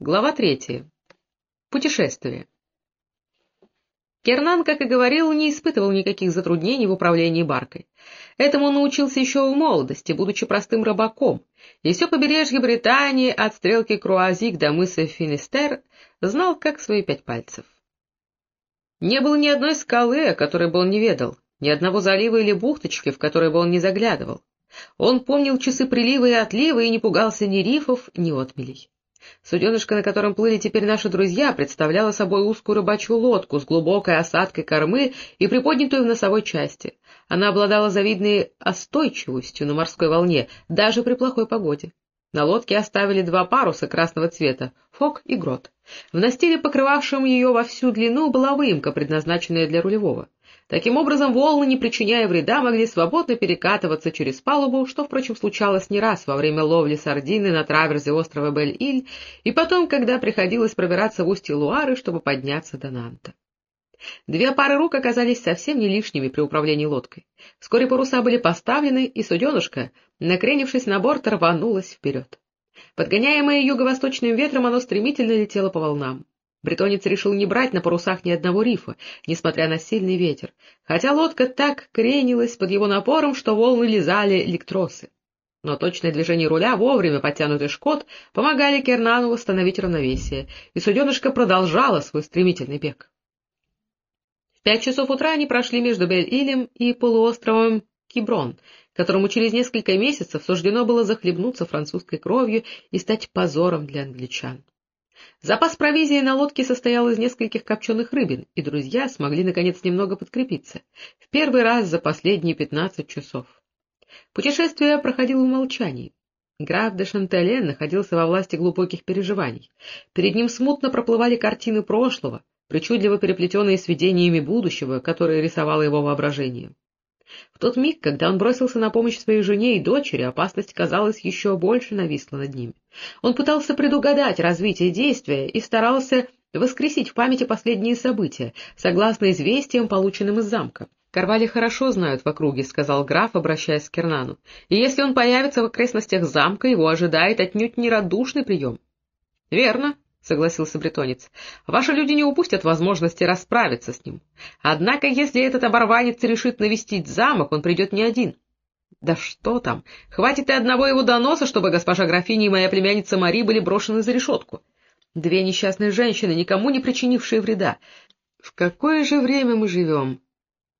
Глава третья. Путешествие. Кернан, как и говорил, не испытывал никаких затруднений в управлении баркой. Этому он научился еще в молодости, будучи простым рыбаком, и все побережье Британии от стрелки Круазик до мыса Финистер знал как свои пять пальцев. Не было ни одной скалы, о которой бы он не ведал, ни одного залива или бухточки, в которой бы он не заглядывал. Он помнил часы прилива и отлива и не пугался ни рифов, ни отмелей. Суденышко, на котором плыли теперь наши друзья, представляло собой узкую рыбачью лодку с глубокой осадкой кормы и приподнятую в носовой части. Она обладала завидной остойчивостью на морской волне, даже при плохой погоде. На лодке оставили два паруса красного цвета — фок и грот. В настиле, покрывавшем ее во всю длину, была выемка, предназначенная для рулевого. Таким образом, волны, не причиняя вреда, могли свободно перекатываться через палубу, что, впрочем, случалось не раз во время ловли сардины на траверзе острова Бель-Иль, и потом, когда приходилось пробираться в устье Луары, чтобы подняться до Нанта. Две пары рук оказались совсем не лишними при управлении лодкой. Вскоре паруса были поставлены, и суденышко, накренившись на борт, рванулось вперед. Подгоняемое юго-восточным ветром, оно стремительно летело по волнам. Бретонец решил не брать на парусах ни одного рифа, несмотря на сильный ветер, хотя лодка так кренилась под его напором, что волны лизали электросы. Но точное движение руля, вовремя подтянутый шкот, помогали Кернану восстановить равновесие, и суденышко продолжало свой стремительный бег. В пять часов утра они прошли между Бель-Илем и полуостровом Киброн, которому через несколько месяцев суждено было захлебнуться французской кровью и стать позором для англичан. Запас провизии на лодке состоял из нескольких копченых рыбин, и друзья смогли, наконец, немного подкрепиться. В первый раз за последние пятнадцать часов. Путешествие проходило в молчании. Граф де Шантелен находился во власти глубоких переживаний. Перед ним смутно проплывали картины прошлого, причудливо переплетенные с видениями будущего, которые рисовало его воображение. В тот миг, когда он бросился на помощь своей жене и дочери, опасность, казалось, еще больше нависла над ними. Он пытался предугадать развитие действия и старался воскресить в памяти последние события, согласно известиям, полученным из замка. «Карвали хорошо знают в округе», — сказал граф, обращаясь к Кернану, — «и если он появится в окрестностях замка, его ожидает отнюдь нерадушный прием». «Верно», — согласился бретонец. — Ваши люди не упустят возможности расправиться с ним. Однако, если этот оборванец решит навестить замок, он придет не один. Да что там, хватит и одного его доноса, чтобы госпожа графиня и моя племянница Мари были брошены за решетку. Две несчастные женщины, никому не причинившие вреда. В какое же время мы живем?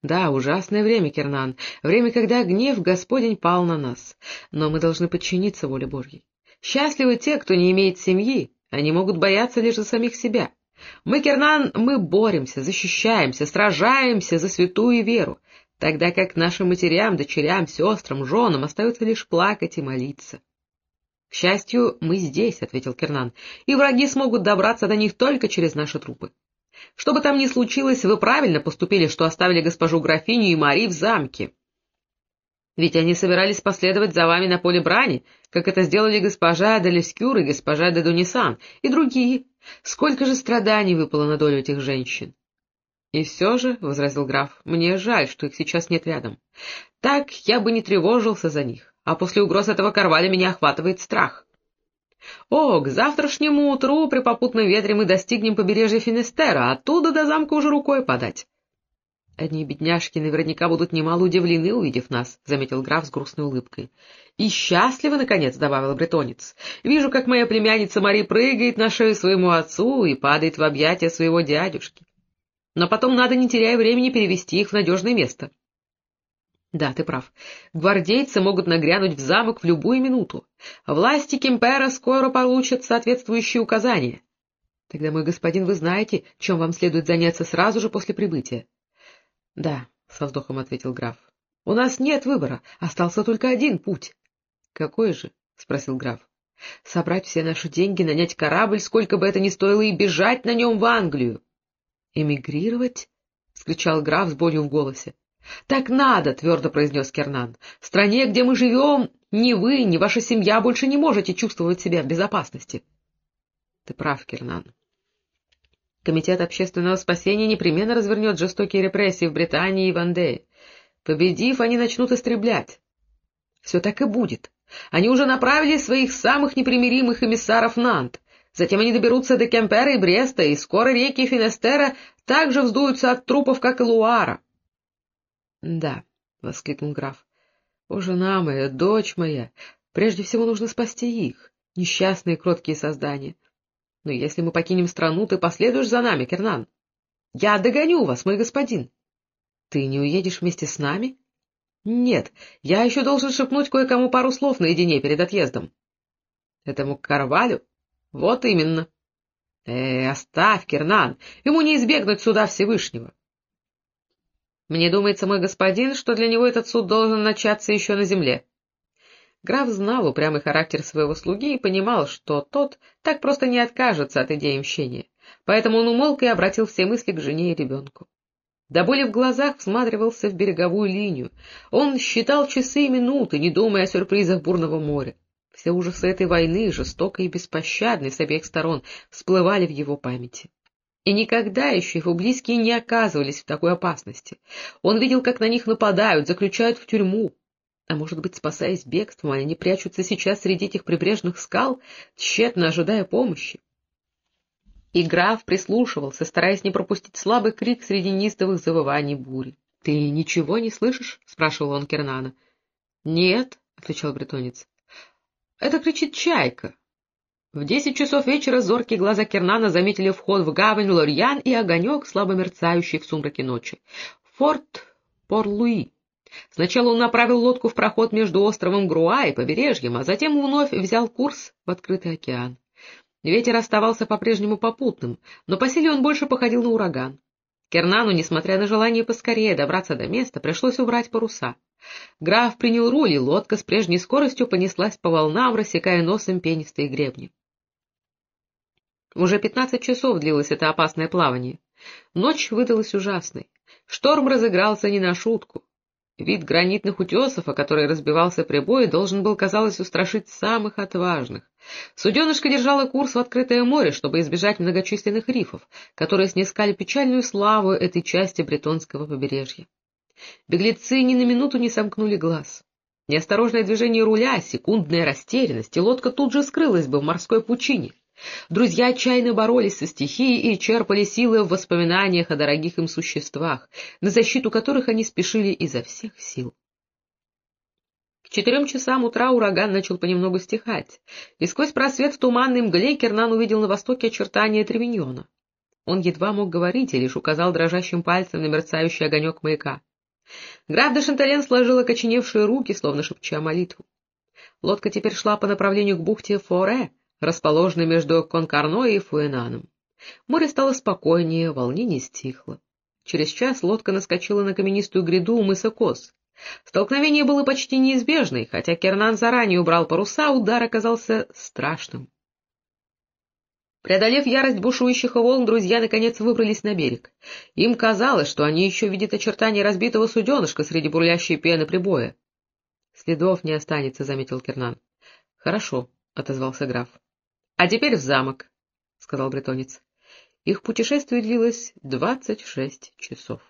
Да, ужасное время, Кернан, время, когда гнев Господень пал на нас. Но мы должны подчиниться воле Божьей. Счастливы те, кто не имеет семьи, они могут бояться лишь за самих себя. Мы, Кернан, мы боремся, защищаемся, сражаемся за святую веру, тогда как нашим матерям, дочерям, сестрам, женам остается лишь плакать и молиться. — К счастью, мы здесь, — ответил Кернан, — и враги смогут добраться до них только через наши трупы. Что бы там ни случилось, вы правильно поступили, что оставили госпожу графиню и Мари в замке. Ведь они собирались последовать за вами на поле брани, как это сделали госпожа де Лескюр и госпожа де Дунисан, и другие. Сколько же страданий выпало на долю этих женщин! — И все же, — возразил граф, — мне жаль, что их сейчас нет рядом. Так я бы не тревожился за них, а после угроз этого Карваля меня охватывает страх. О, к завтрашнему утру при попутном ветре мы достигнем побережья Финистера, оттуда до замка уже рукой подать. Одни бедняжки наверняка будут немало удивлены, увидев нас, — заметил граф с грустной улыбкой. — И счастливы, наконец, — добавил бретонец. — Вижу, как моя племянница Мари прыгает на шею своему отцу и падает в объятия своего дядюшки. Но потом надо, не теряя времени, перевести их в надежное место. — Да, ты прав. Гвардейцы могут нагрянуть в замок в любую минуту. Власти Кемпера скоро получат соответствующие указания. Тогда, мой господин, вы знаете, чем вам следует заняться сразу же после прибытия. — Да, — со вздохом ответил граф. — У нас нет выбора, остался только один путь. — Какой же? — спросил граф. — Собрать все наши деньги, нанять корабль, сколько бы это ни стоило, и бежать на нем в Англию. — Эмигрировать? — вскричал граф с болью в голосе. — Так надо, — твердо произнес Кернан. — В стране, где мы живем, ни вы, ни ваша семья больше не можете чувствовать себя в безопасности. — Ты прав, Кернан. Комитет общественного спасения непременно развернет жестокие репрессии в Британии и Вандее. Победив, они начнут истреблять. Все так и будет. Они уже направили своих самых непримиримых эмиссаров Нант. Затем они доберутся до Кемпера и Бреста, и скоро реки Финестера также вздуются от трупов, как и Луара. — Да, — воскликнул граф, — о, жена моя, дочь моя, прежде всего нужно спасти их, несчастные кроткие создания. Но если мы покинем страну, ты последуешь за нами, Кернан. Я догоню вас, мой господин. Ты не уедешь вместе с нами? Нет, я еще должен шепнуть кое-кому пару слов наедине перед отъездом. Этому Карвалю? Вот именно. Э, оставь, Кернан, ему не избегнуть суда Всевышнего. Мне думается, мой господин, что для него этот суд должен начаться еще на земле. Граф знал упрямый характер своего слуги и понимал, что тот так просто не откажется от идеи мщения, поэтому он умолк и обратил все мысли к жене и ребенку. До боли в глазах всматривался в береговую линию. Он считал часы и минуты, не думая о сюрпризах бурного моря. Все ужасы этой войны, жестокой и беспощадной с обеих сторон, всплывали в его памяти. И никогда еще его близкие не оказывались в такой опасности. Он видел, как на них нападают, заключают в тюрьму. А может быть, спасаясь бегством, они прячутся сейчас среди этих прибрежных скал, тщетно ожидая помощи. И граф прислушивался, стараясь не пропустить слабый крик среди нистовых завываний бури. — Ты ничего не слышишь? — спрашивал он Кернана. — Нет, — отвечал бретонец. Это кричит чайка. В десять часов вечера зоркие глаза Кернана заметили вход в гавань Лорьян и огонек, слабо мерцающий в сумраке ночи. Форт Пор-Луи. Сначала он направил лодку в проход между островом Груа и побережьем, а затем вновь взял курс в открытый океан. Ветер оставался по-прежнему попутным, но по силе он больше походил на ураган. Кернану, несмотря на желание поскорее добраться до места, пришлось убрать паруса. Граф принял руль, и лодка с прежней скоростью понеслась по волнам, рассекая носом пенистые гребни. Уже пятнадцать часов длилось это опасное плавание. Ночь выдалась ужасной. Шторм разыгрался не на шутку. Вид гранитных утесов, о которые разбивался прибой, должен был, казалось, устрашить самых отважных. Суденышко держало курс в открытое море, чтобы избежать многочисленных рифов, которые снискали печальную славу этой части бретонского побережья. Беглецы ни на минуту не сомкнули глаз. Неосторожное движение руля, секундная растерянность, и лодка тут же скрылась бы в морской пучине. Друзья отчаянно боролись со стихией и черпали силы в воспоминаниях о дорогих им существах, на защиту которых они спешили изо всех сил. К четырем часам утра ураган начал понемногу стихать, и сквозь просвет в туманной мгле Кернан увидел на востоке очертания Тревиньона. Он едва мог говорить и лишь указал дрожащим пальцем на мерцающий огонек маяка. Граф де Шантален сложил окоченевшие руки, словно шепча молитву. Лодка теперь шла по направлению к бухте Форе, расположенной между Конкарно и Фуэнаном. Море стало спокойнее, волнение стихло. Через час лодка наскочила на каменистую гряду у мыса Кос. Столкновение было почти неизбежной, хотя Кернан заранее убрал паруса, удар оказался страшным. Преодолев ярость бушующих волн, друзья наконец выбрались на берег. Им казалось, что они еще видят очертания разбитого суденышка среди бурлящей пены прибоя. — Следов не останется, — заметил Кернан. — Хорошо, — отозвался граф. — А теперь в замок, — сказал бретонец. Их путешествие длилось двадцать шесть часов.